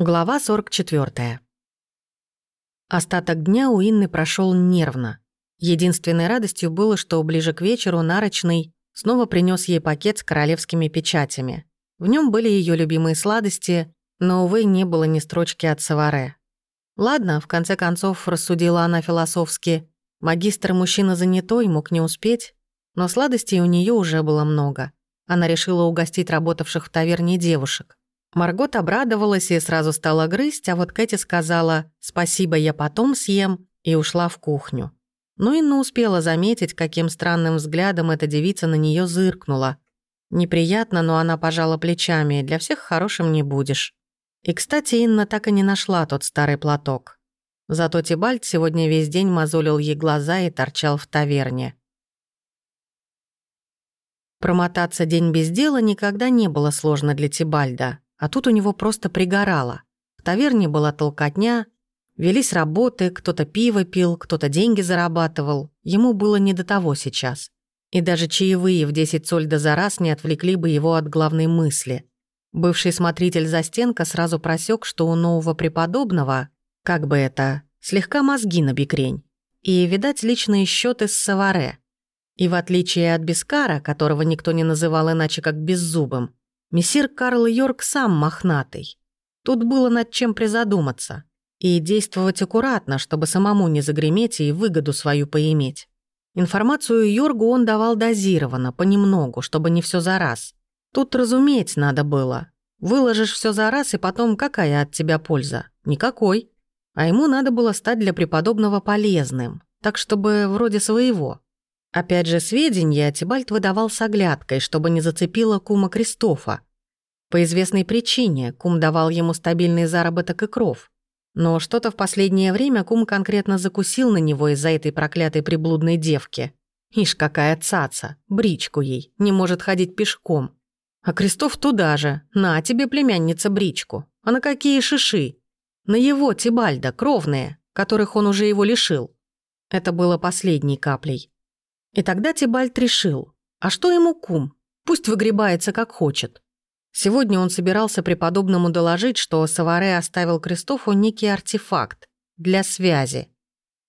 Глава 44. Остаток дня у Инны прошел нервно. Единственной радостью было, что ближе к вечеру Нарочный снова принес ей пакет с королевскими печатями. В нем были ее любимые сладости, но, увы, не было ни строчки от Саваре. Ладно, в конце концов, рассудила она философски, магистр мужчина занятой, мог не успеть, но сладостей у нее уже было много. Она решила угостить работавших в таверне девушек. Маргот обрадовалась и сразу стала грызть, а вот Кэти сказала «спасибо, я потом съем» и ушла в кухню. Но Инна успела заметить, каким странным взглядом эта девица на нее зыркнула. Неприятно, но она пожала плечами, для всех хорошим не будешь. И, кстати, Инна так и не нашла тот старый платок. Зато Тибальд сегодня весь день мозолил ей глаза и торчал в таверне. Промотаться день без дела никогда не было сложно для Тибальда. А тут у него просто пригорало. В таверне была толкотня, велись работы, кто-то пиво пил, кто-то деньги зарабатывал. Ему было не до того сейчас. И даже чаевые в 10 сольда за раз не отвлекли бы его от главной мысли. Бывший смотритель за стенка сразу просек, что у нового преподобного, как бы это, слегка мозги на бикрень. И, видать, личные счеты с Саваре. И в отличие от Бескара, которого никто не называл иначе как беззубым, Мессир Карл Йорк сам мохнатый. Тут было над чем призадуматься. И действовать аккуратно, чтобы самому не загреметь и выгоду свою поиметь. Информацию Йоргу он давал дозированно, понемногу, чтобы не все за раз. Тут разуметь надо было. Выложишь все за раз, и потом какая от тебя польза? Никакой. А ему надо было стать для преподобного полезным, так чтобы вроде своего. Опять же, сведения Тибальт выдавал с оглядкой, чтобы не зацепило кума Кристофа. По известной причине кум давал ему стабильный заработок и кров. Но что-то в последнее время кум конкретно закусил на него из-за этой проклятой приблудной девки. Ишь, какая цаца, бричку ей, не может ходить пешком. А Крестов туда же, на тебе, племянница, бричку. А на какие шиши? На его, Тибальда, кровные, которых он уже его лишил. Это было последней каплей. И тогда Тибальт решил, а что ему кум? Пусть выгребается как хочет. Сегодня он собирался преподобному доложить, что Саваре оставил Кристофу некий артефакт для связи.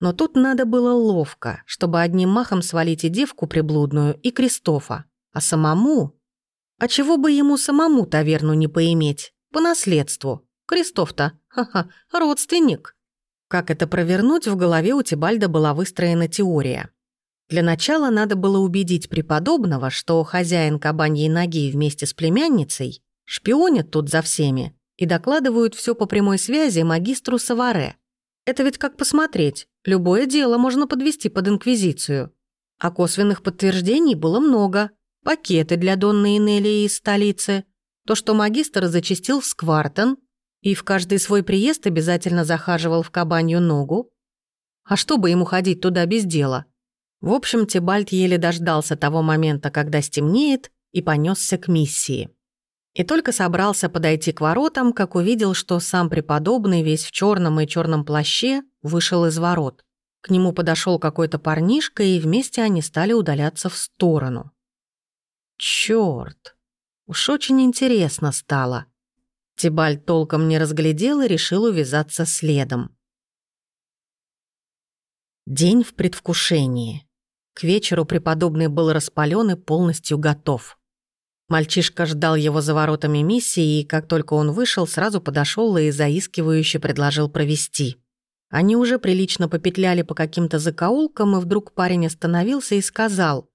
Но тут надо было ловко, чтобы одним махом свалить и девку приблудную, и Кристофа. А самому... А чего бы ему самому таверну не поиметь? По наследству. Кристоф-то, ха-ха, родственник. Как это провернуть, в голове у Тибальда была выстроена теория. Для начала надо было убедить преподобного, что хозяин кабаньей ноги вместе с племянницей шпионят тут за всеми и докладывают все по прямой связи магистру Саваре. Это ведь как посмотреть, любое дело можно подвести под инквизицию. А косвенных подтверждений было много. Пакеты для Донны Инелии из столицы, то, что магистр зачастил в Сквартон и в каждый свой приезд обязательно захаживал в кабанью ногу. А что бы ему ходить туда без дела? В общем, Тибальт еле дождался того момента, когда стемнеет, и понесся к миссии. И только собрался подойти к воротам, как увидел, что сам преподобный, весь в черном и черном плаще, вышел из ворот. К нему подошел какой-то парнишка, и вместе они стали удаляться в сторону. Черт, Уж очень интересно стало. Тибальт толком не разглядел и решил увязаться следом. День в предвкушении. К вечеру преподобный был распален и полностью готов. Мальчишка ждал его за воротами миссии, и как только он вышел, сразу подошел и заискивающе предложил провести. Они уже прилично попетляли по каким-то закоулкам, и вдруг парень остановился и сказал,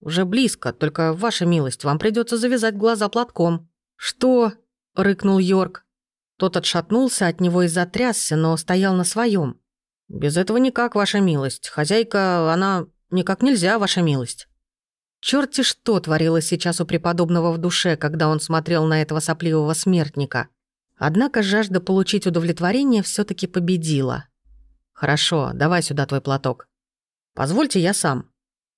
«Уже близко, только, ваша милость, вам придется завязать глаза платком». «Что?» — рыкнул Йорк. Тот отшатнулся от него и затрясся, но стоял на своем. «Без этого никак, ваша милость. Хозяйка, она «Никак нельзя, ваша милость». Чёрти что творилось сейчас у преподобного в душе, когда он смотрел на этого сопливого смертника. Однако жажда получить удовлетворение все таки победила. «Хорошо, давай сюда твой платок». «Позвольте, я сам».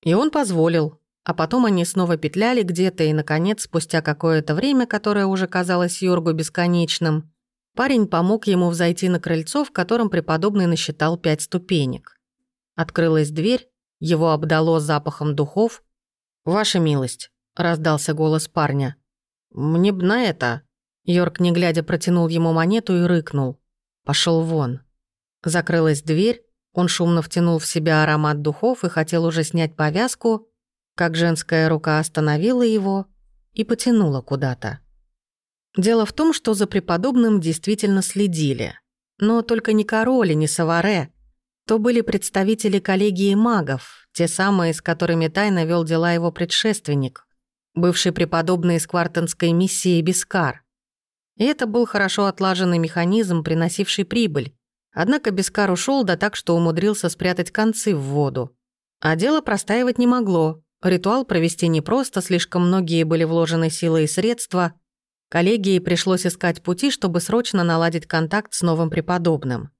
И он позволил. А потом они снова петляли где-то, и, наконец, спустя какое-то время, которое уже казалось Йоргу бесконечным, парень помог ему взойти на крыльцо, в котором преподобный насчитал пять ступенек. Открылась дверь, его обдало запахом духов. «Ваша милость», — раздался голос парня. «Мне б на это...» Йорк, не глядя, протянул ему монету и рыкнул. Пошел вон. Закрылась дверь, он шумно втянул в себя аромат духов и хотел уже снять повязку, как женская рука остановила его и потянула куда-то. Дело в том, что за преподобным действительно следили. Но только не король не Саваре. То были представители коллегии магов, те самые, с которыми тайно вел дела его предшественник, бывший преподобный из квартенской миссии Бискар. И это был хорошо отлаженный механизм, приносивший прибыль. Однако Бискар ушел, да так, что умудрился спрятать концы в воду. А дело простаивать не могло. Ритуал провести непросто, слишком многие были вложены силы и средства. Коллегии пришлось искать пути, чтобы срочно наладить контакт с новым преподобным.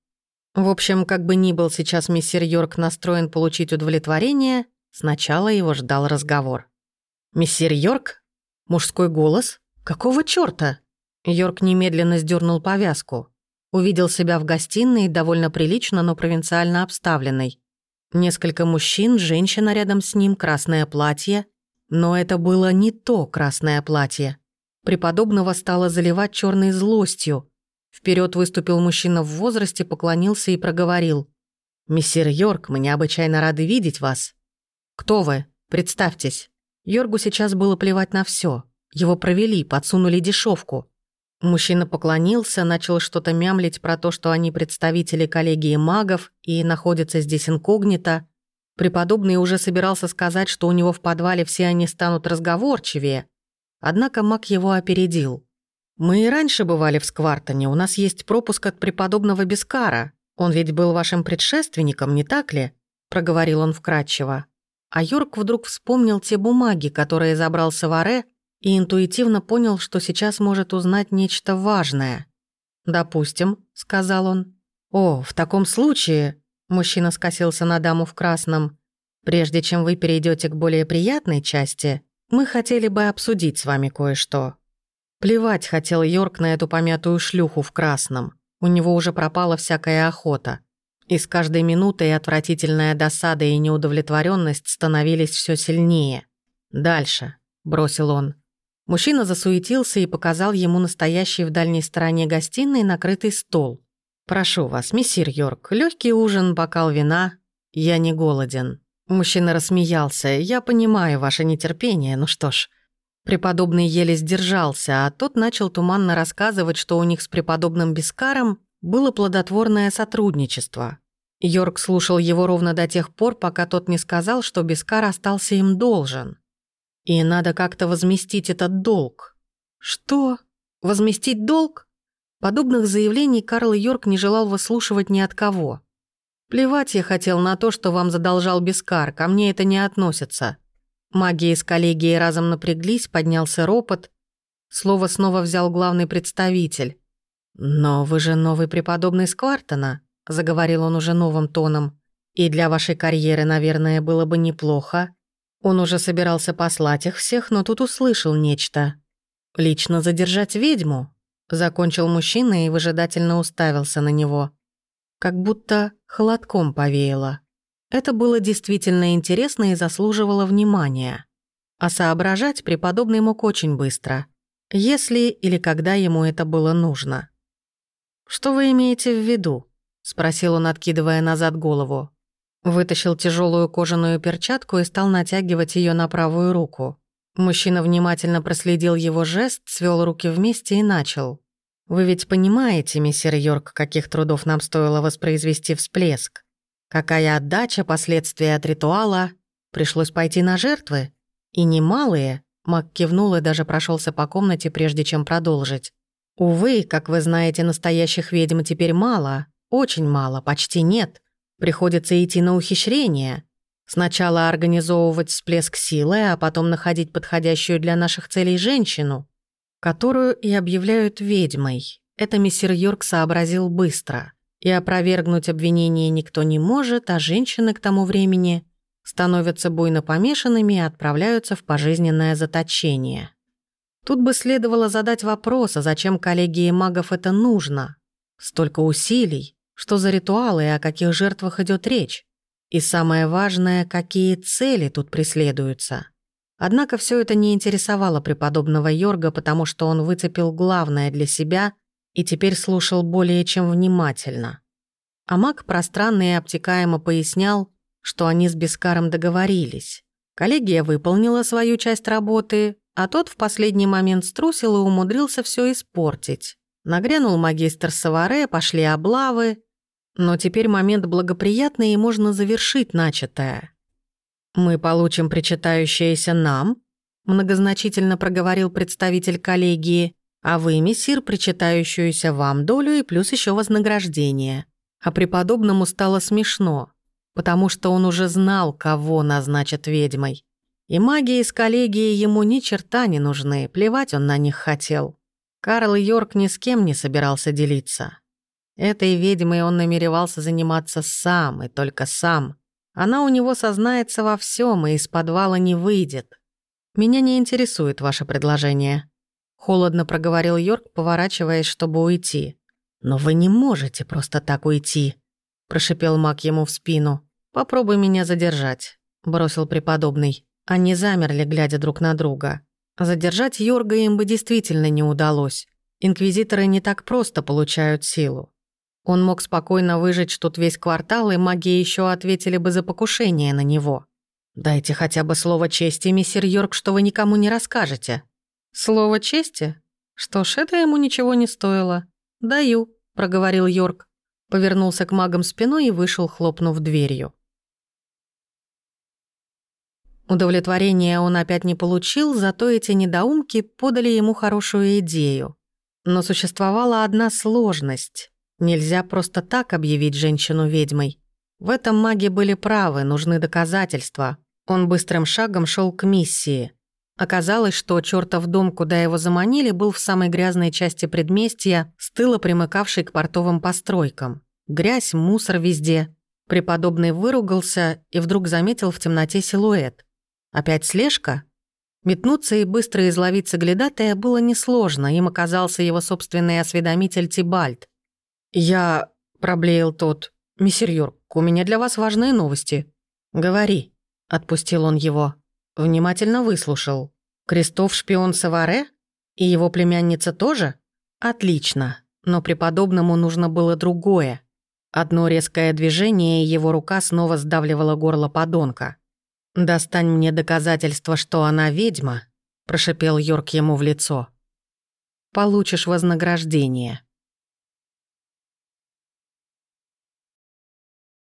В общем, как бы ни был сейчас миссир Йорк настроен получить удовлетворение, сначала его ждал разговор. «Миссир Йорк? Мужской голос? Какого чёрта?» Йорк немедленно сдернул повязку. Увидел себя в гостиной, довольно прилично, но провинциально обставленной. Несколько мужчин, женщина рядом с ним, красное платье. Но это было не то красное платье. Преподобного стало заливать черной злостью. Вперед выступил мужчина в возрасте, поклонился и проговорил. «Мессир Йорк, мы необычайно рады видеть вас. Кто вы? Представьтесь». Йоргу сейчас было плевать на все. Его провели, подсунули дешевку. Мужчина поклонился, начал что-то мямлить про то, что они представители коллегии магов и находятся здесь инкогнито. Преподобный уже собирался сказать, что у него в подвале все они станут разговорчивее. Однако маг его опередил. «Мы и раньше бывали в Сквартоне, у нас есть пропуск от преподобного Бескара. Он ведь был вашим предшественником, не так ли?» – проговорил он вкратчиво. А Йорк вдруг вспомнил те бумаги, которые забрал Саваре – и интуитивно понял, что сейчас может узнать нечто важное. «Допустим», — сказал он. «О, в таком случае...» — мужчина скосился на даму в красном. «Прежде чем вы перейдете к более приятной части, мы хотели бы обсудить с вами кое-что». Плевать хотел Йорк на эту помятую шлюху в красном. У него уже пропала всякая охота. И с каждой минутой отвратительная досада и неудовлетворенность становились все сильнее. «Дальше», — бросил он. Мужчина засуетился и показал ему настоящий в дальней стороне гостиной накрытый стол. «Прошу вас, мессир Йорк, легкий ужин, бокал вина. Я не голоден». Мужчина рассмеялся. «Я понимаю ваше нетерпение, ну что ж». Преподобный еле сдержался, а тот начал туманно рассказывать, что у них с преподобным Бескаром было плодотворное сотрудничество. Йорк слушал его ровно до тех пор, пока тот не сказал, что Бескар остался им должен. И надо как-то возместить этот долг. Что? Возместить долг? Подобных заявлений Карл Йорк не желал выслушивать ни от кого. Плевать я хотел на то, что вам задолжал Бескар, ко мне это не относится. Маги из коллегии разом напряглись, поднялся ропот. Слово снова взял главный представитель. «Но вы же новый преподобный Сквартона», — заговорил он уже новым тоном. «И для вашей карьеры, наверное, было бы неплохо, он уже собирался послать их всех, но тут услышал нечто. «Лично задержать ведьму?» Закончил мужчина и выжидательно уставился на него. Как будто холодком повеяло. Это было действительно интересно и заслуживало внимания. А соображать преподобный мог очень быстро. Если или когда ему это было нужно. «Что вы имеете в виду?» — спросил он, откидывая назад голову. Вытащил тяжелую кожаную перчатку и стал натягивать ее на правую руку. Мужчина внимательно проследил его жест, свел руки вместе и начал. «Вы ведь понимаете, мистер Йорк, каких трудов нам стоило воспроизвести всплеск? Какая отдача, последствия от ритуала? Пришлось пойти на жертвы? И немалые?» Мак кивнул и даже прошелся по комнате, прежде чем продолжить. «Увы, как вы знаете, настоящих ведьм теперь мало, очень мало, почти нет. Приходится идти на ухищрение. Сначала организовывать всплеск силы, а потом находить подходящую для наших целей женщину, которую и объявляют ведьмой. Это мистер Йорк сообразил быстро. И опровергнуть обвинение никто не может, а женщины к тому времени становятся буйно помешанными и отправляются в пожизненное заточение. Тут бы следовало задать вопрос, а зачем коллегии магов это нужно? Столько усилий, что за ритуалы и о каких жертвах идет речь? И самое важное, какие цели тут преследуются? Однако все это не интересовало преподобного Йорга, потому что он выцепил главное для себя и теперь слушал более чем внимательно. А маг пространно и обтекаемо пояснял, что они с Бескаром договорились. Коллегия выполнила свою часть работы, а тот в последний момент струсил и умудрился все испортить. Нагрянул магистр Саваре, пошли облавы, но теперь момент благоприятный и можно завершить начатое. «Мы получим причитающееся нам», многозначительно проговорил представитель коллегии, а вы, мессир, причитающуюся вам долю и плюс еще вознаграждение. А преподобному стало смешно, потому что он уже знал, кого назначат ведьмой. И магия из коллегии ему ни черта не нужны, плевать он на них хотел. Карл Йорк ни с кем не собирался делиться. Этой ведьмой он намеревался заниматься сам и только сам. Она у него сознается во всем и из подвала не выйдет. Меня не интересует ваше предложение. Холодно проговорил Йорк, поворачиваясь, чтобы уйти. «Но вы не можете просто так уйти», – прошипел маг ему в спину. «Попробуй меня задержать», – бросил преподобный. Они замерли, глядя друг на друга. Задержать Йорга им бы действительно не удалось. Инквизиторы не так просто получают силу. Он мог спокойно выжечь тут весь квартал, и маги еще ответили бы за покушение на него. «Дайте хотя бы слово чести, миссир Йорк, что вы никому не расскажете». «Слово чести? Что ж, это ему ничего не стоило. Даю», — проговорил Йорк. Повернулся к магам спиной и вышел, хлопнув дверью. Удовлетворения он опять не получил, зато эти недоумки подали ему хорошую идею. Но существовала одна сложность. Нельзя просто так объявить женщину ведьмой. В этом маги были правы, нужны доказательства. Он быстрым шагом шел к миссии. Оказалось, что чертов дом, куда его заманили, был в самой грязной части предместья, с тыла примыкавшей к портовым постройкам. Грязь, мусор везде. Преподобный выругался и вдруг заметил в темноте силуэт. Опять слежка? Метнуться и быстро изловить соглядатая было несложно, им оказался его собственный осведомитель Тибальд. «Я...» — проблеял тот. «Мессир Йорк, у меня для вас важные новости». «Говори», — отпустил он его. Внимательно выслушал. «Крестов шпион Саваре? И его племянница тоже? Отлично. Но преподобному нужно было другое. Одно резкое движение, и его рука снова сдавливала горло подонка. «Достань мне доказательство, что она ведьма», — прошипел Йорк ему в лицо. «Получишь вознаграждение».